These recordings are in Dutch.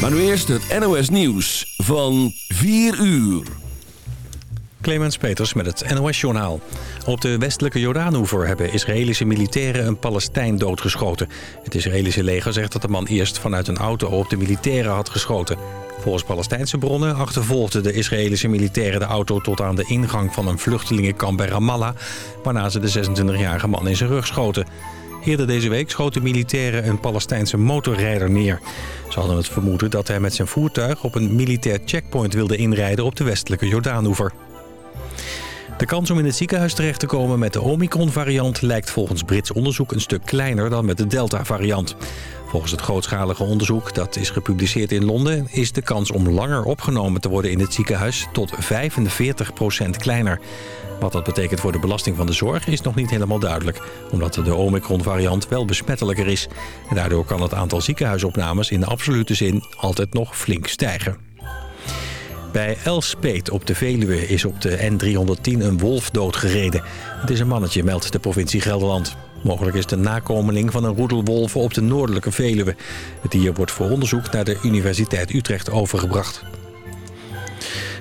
Maar nu eerst het NOS Nieuws van 4 uur. Clemens Peters met het NOS-journaal. Op de westelijke Jordaanoever hebben Israëlische militairen een Palestijn doodgeschoten. Het Israëlische leger zegt dat de man eerst vanuit een auto op de militairen had geschoten. Volgens Palestijnse bronnen achtervolgden de Israëlische militairen de auto tot aan de ingang van een vluchtelingenkamp bij Ramallah... waarna ze de 26-jarige man in zijn rug schoten. Eerder deze week schoten militairen een Palestijnse motorrijder neer. Ze hadden het vermoeden dat hij met zijn voertuig op een militair checkpoint wilde inrijden op de westelijke Jordaanoever. De kans om in het ziekenhuis terecht te komen met de Omicron-variant... lijkt volgens Brits onderzoek een stuk kleiner dan met de Delta-variant. Volgens het grootschalige onderzoek dat is gepubliceerd in Londen... is de kans om langer opgenomen te worden in het ziekenhuis tot 45% kleiner. Wat dat betekent voor de belasting van de zorg is nog niet helemaal duidelijk... omdat de Omicron-variant wel besmettelijker is. En daardoor kan het aantal ziekenhuisopnames in de absolute zin altijd nog flink stijgen. Bij Elspeet op de Veluwe is op de N310 een wolf doodgereden. Het is een mannetje, meldt de provincie Gelderland. Mogelijk is de nakomeling van een roedel wolven op de noordelijke Veluwe. Het dier wordt voor onderzoek naar de Universiteit Utrecht overgebracht.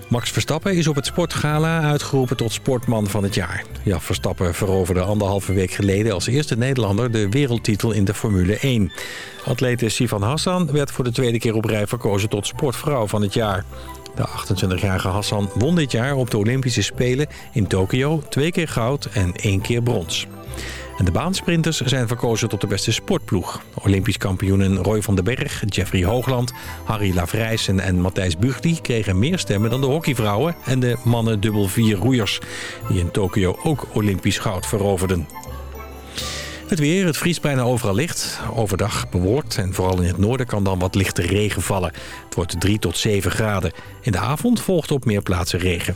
Max Verstappen is op het Sportgala uitgeroepen tot sportman van het jaar. Ja, Verstappen veroverde anderhalve week geleden als eerste Nederlander de wereldtitel in de Formule 1. Atlete Sivan Hassan werd voor de tweede keer op rij verkozen tot sportvrouw van het jaar. De 28-jarige Hassan won dit jaar op de Olympische Spelen in Tokio twee keer goud en één keer brons. En de baansprinters zijn verkozen tot de beste sportploeg. Olympisch kampioenen Roy van den Berg, Jeffrey Hoogland, Harry Lavrijsen en Matthijs Bugdi kregen meer stemmen dan de hockeyvrouwen en de mannen dubbel vier roeiers, die in Tokio ook Olympisch goud veroverden. Het weer, het vriest bijna overal licht. Overdag bewolkt en vooral in het noorden kan dan wat lichte regen vallen. Het wordt 3 tot 7 graden. In de avond volgt op meer plaatsen regen.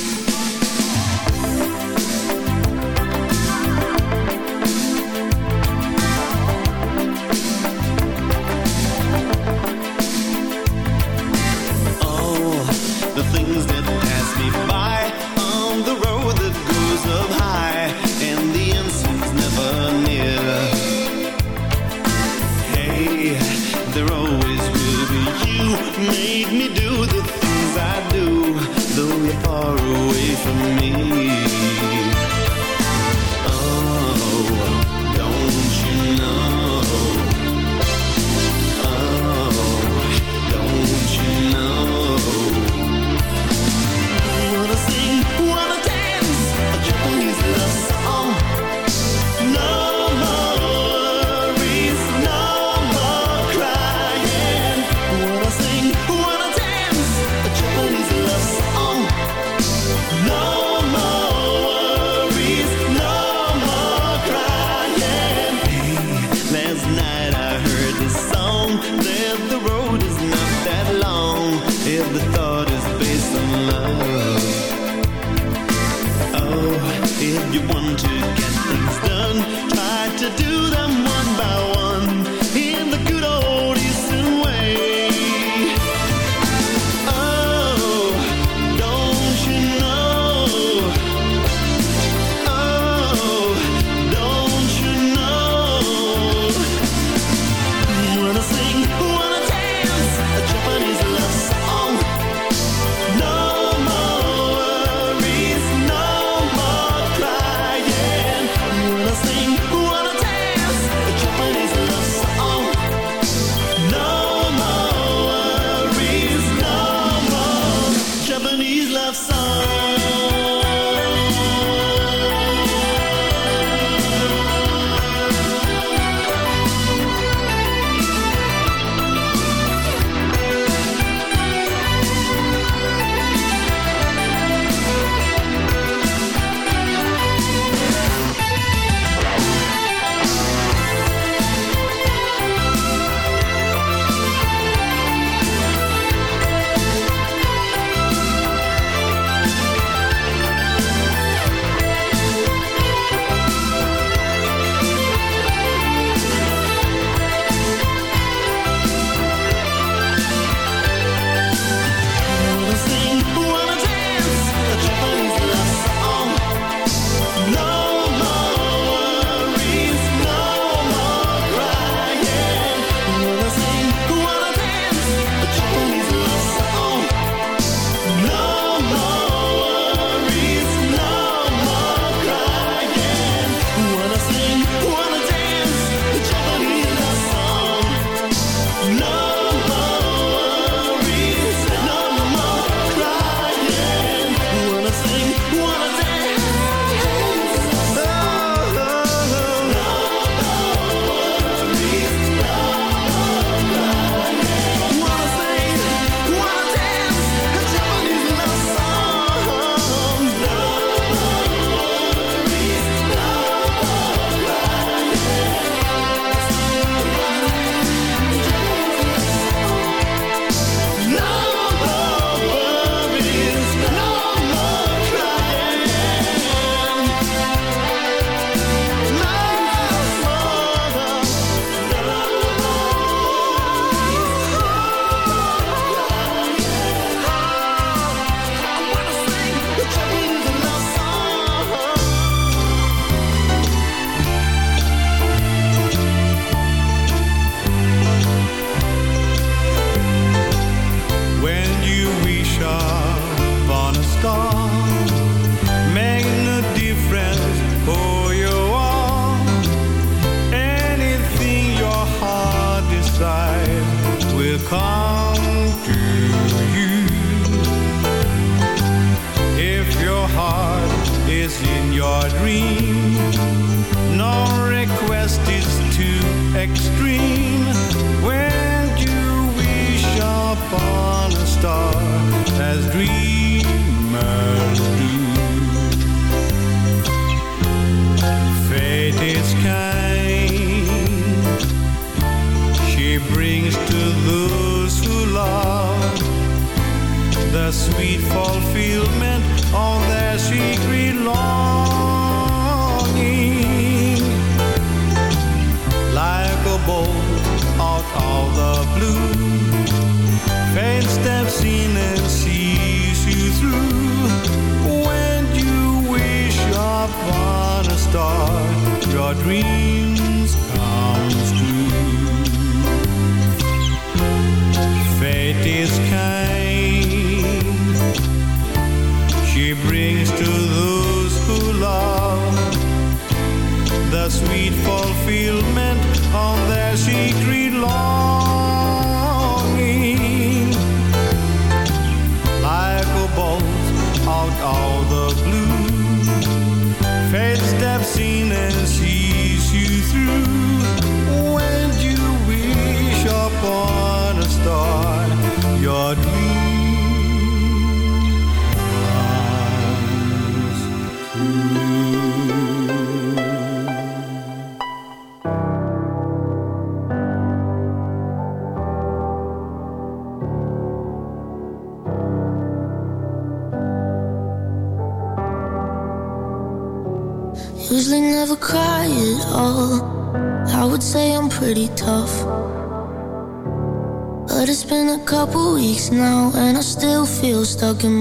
talking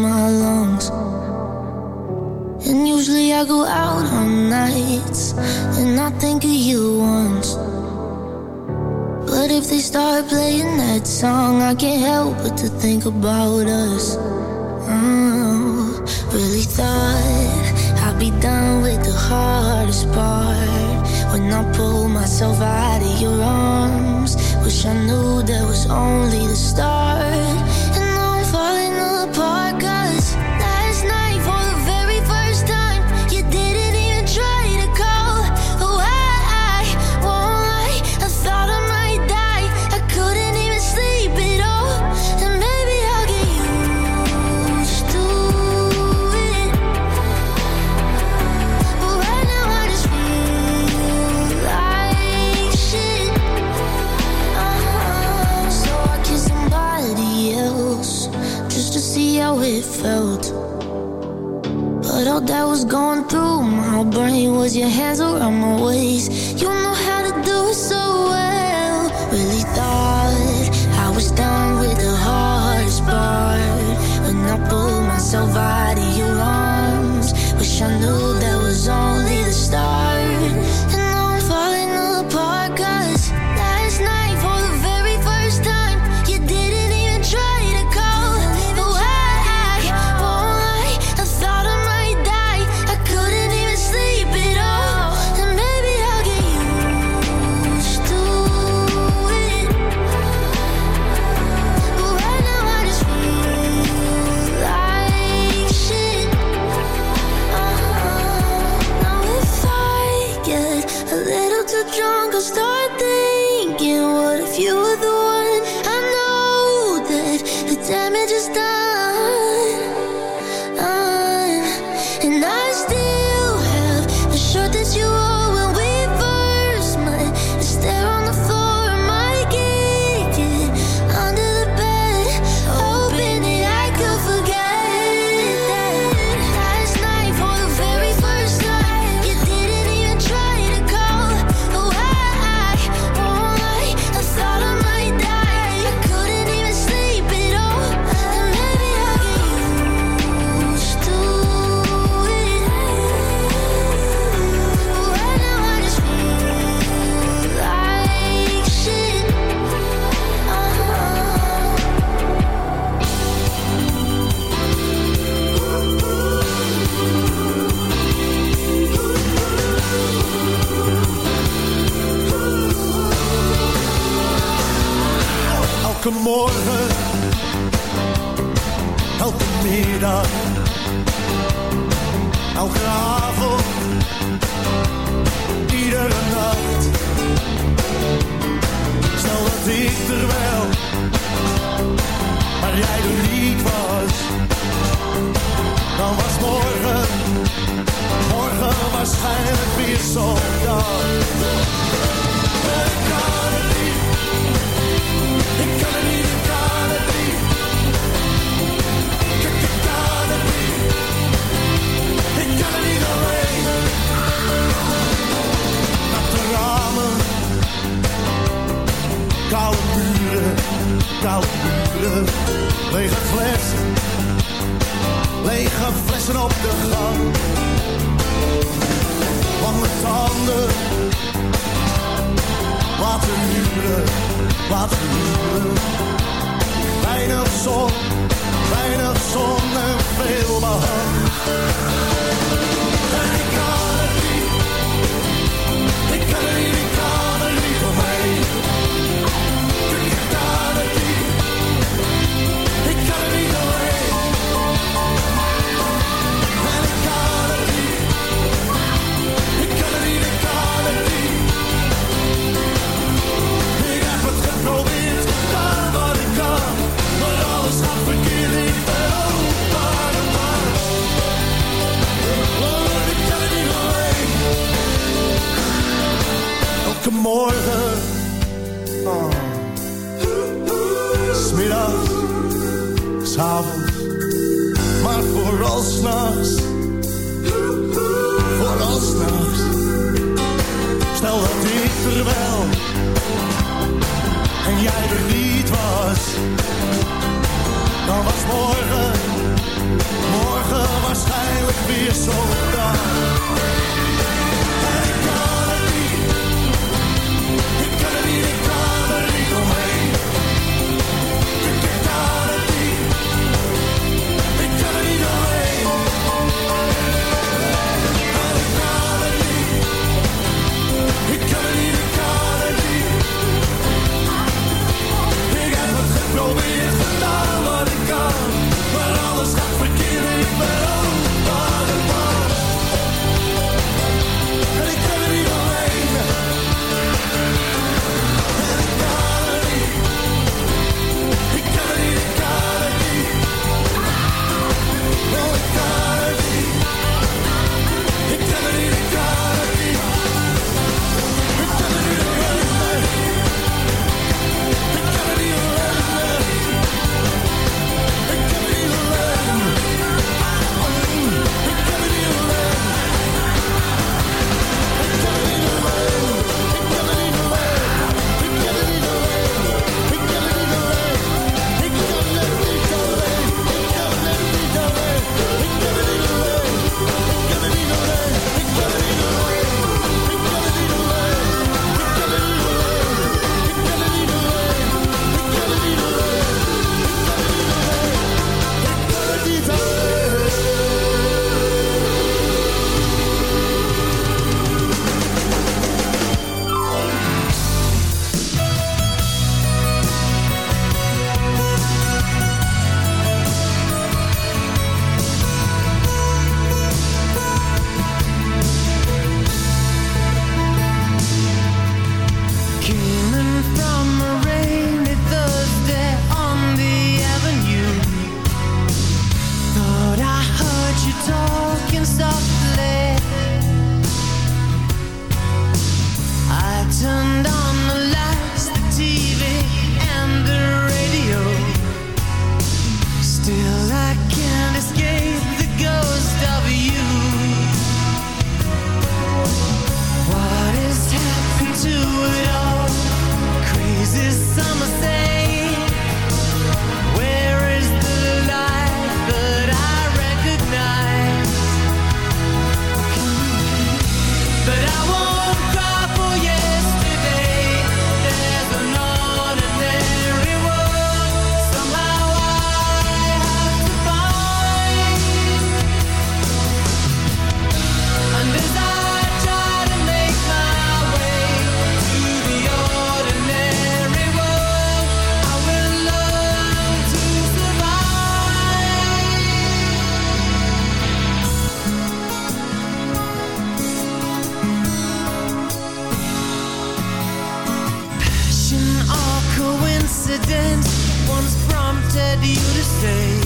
accident once prompted you to stay.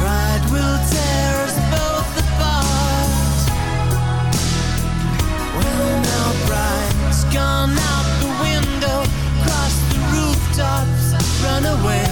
Pride will tear us both apart Well now pride's gone out the window Cross the rooftops, run away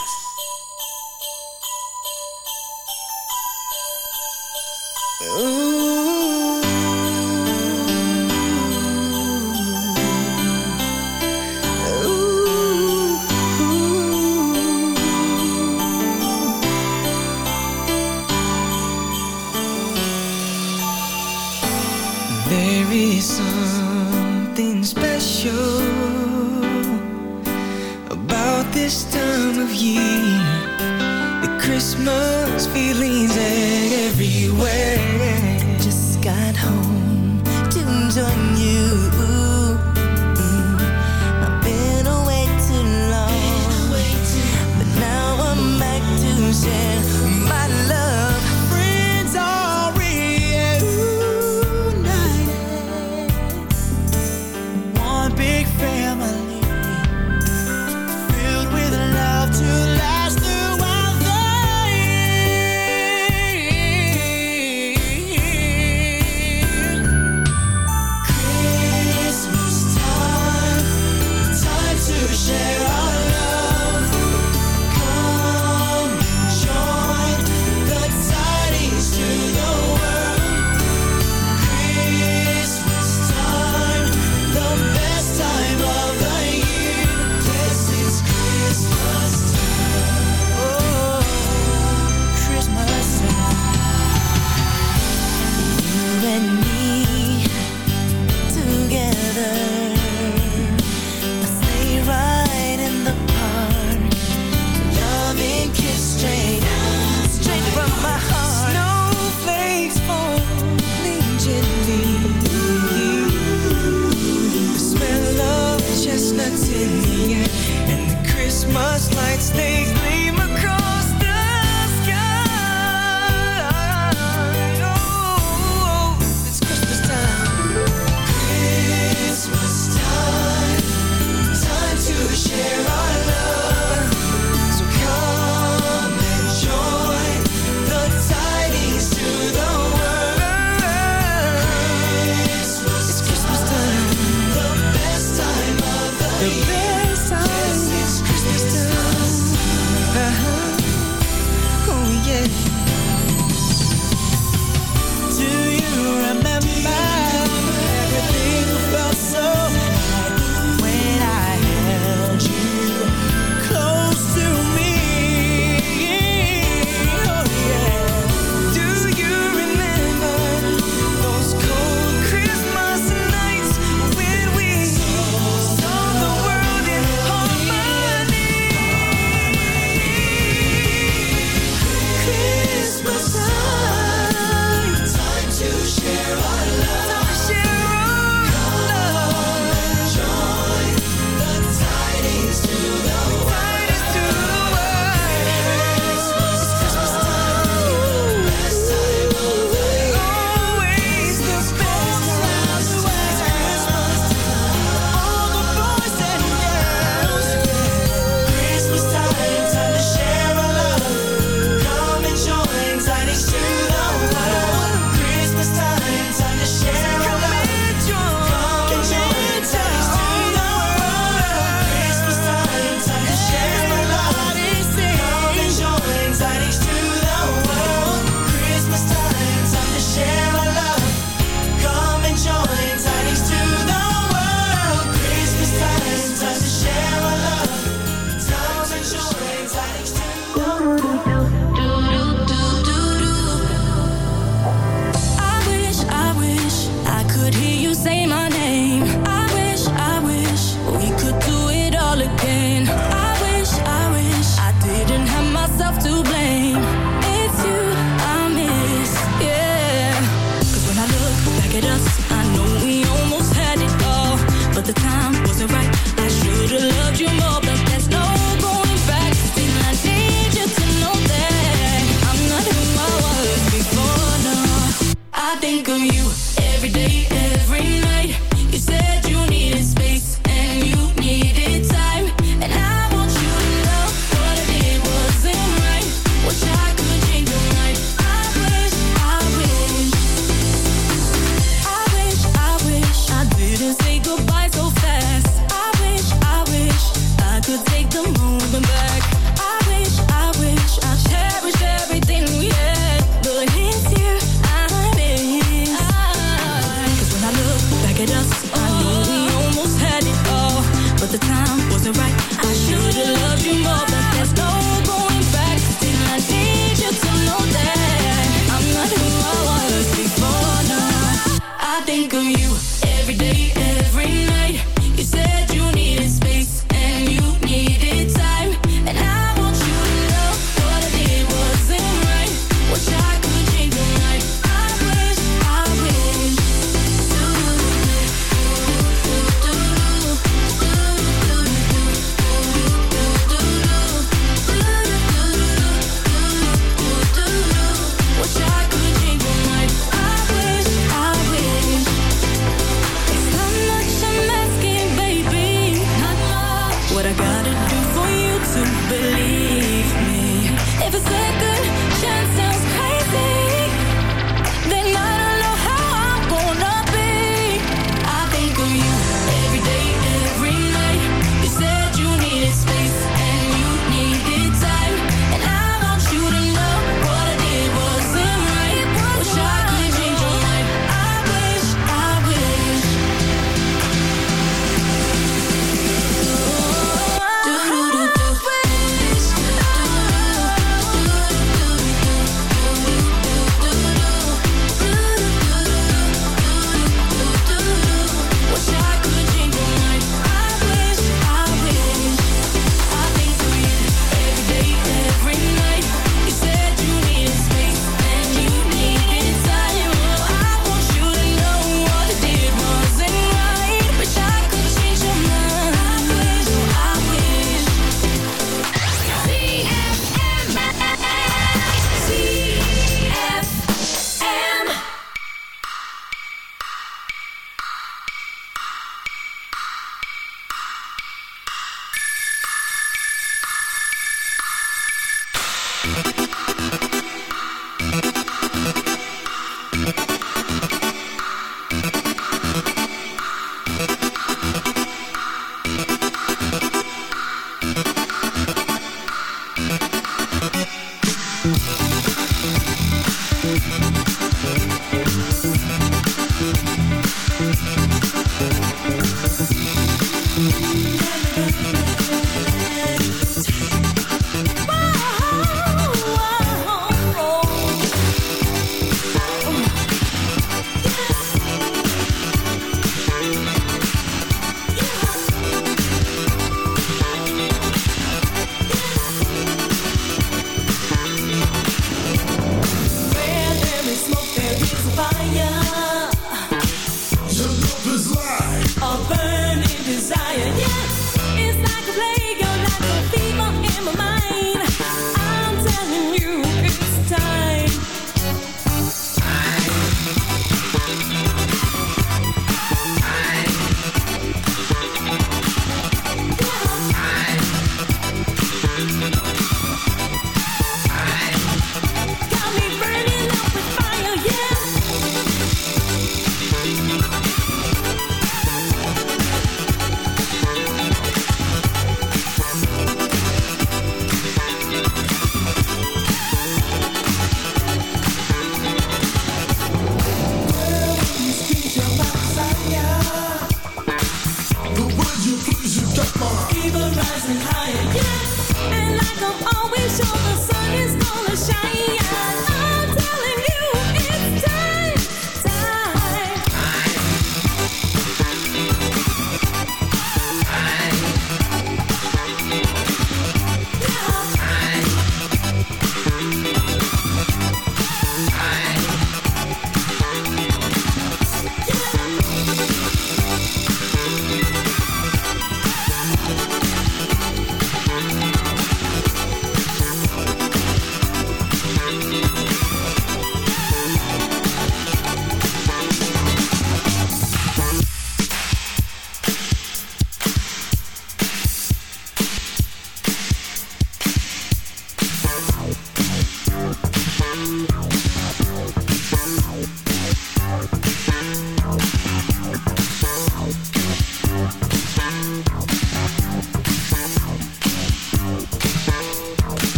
Christmas feelings every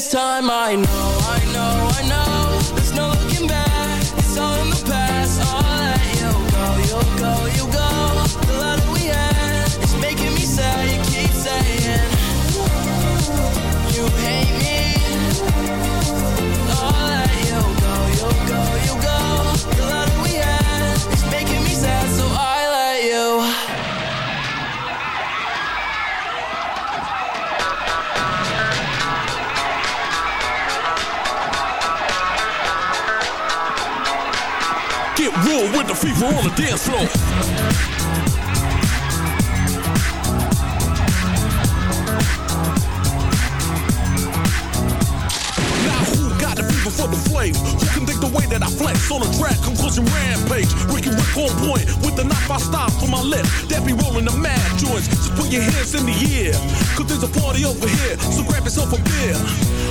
This time I know, with on the dance floor. Now who got the fever for the flames? Who can dig the way that I flex on a track? Conclusion rampage. Ricky Rick on point with the knife I stop for my lip. That be rolling the mad joints. Just put your hands in the air. Cause there's a party over here. So grab yourself a beer.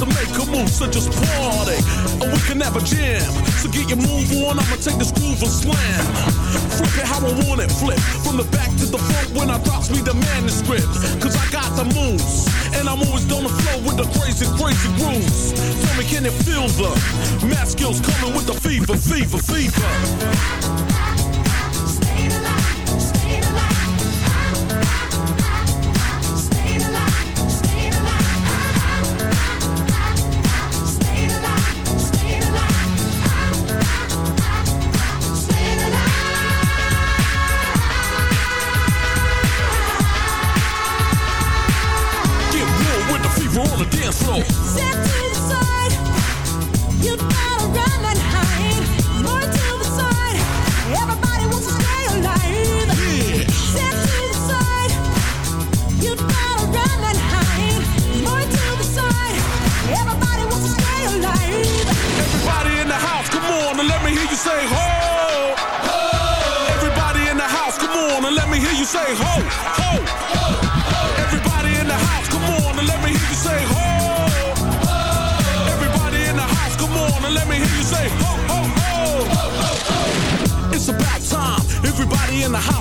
To make a move, so just party. And we can have a jam. So get your move on. I'ma take this groove and slam. Flip it how I want it. Flip from the back to the front when I drops me the manuscript. Cause I got the moves. And I'm always on the flow with the crazy, crazy grooves. Tell me, can it feel the math skills coming with the fever, fever, fever? Floor.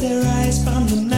their eyes from the night.